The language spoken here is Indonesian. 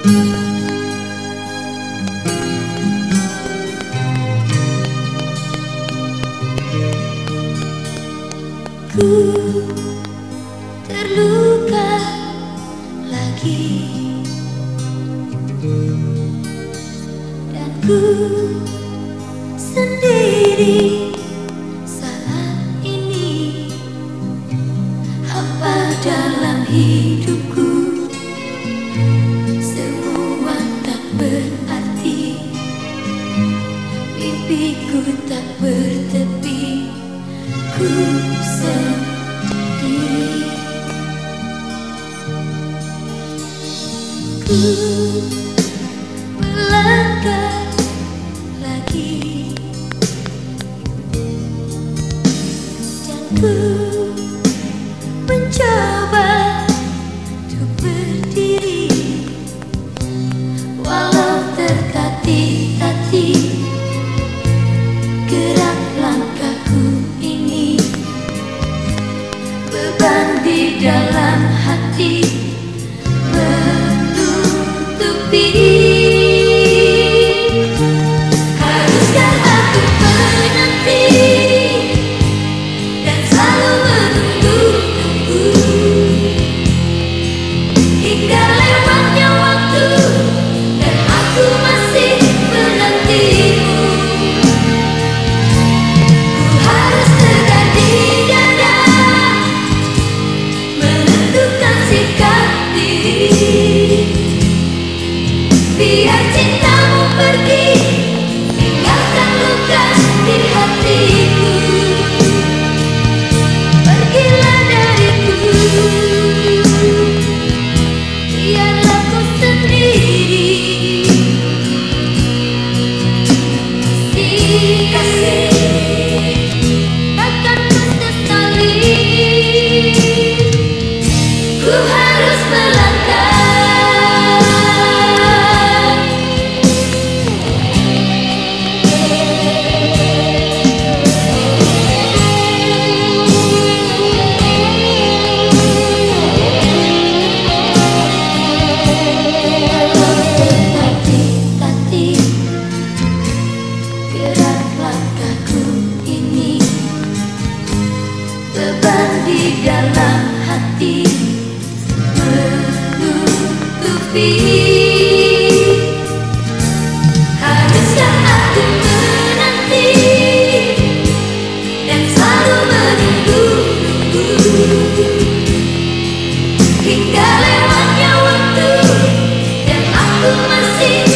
Ku terluka lagi. Dan ku sendiri saat ini apa dalam hidup Ooh. see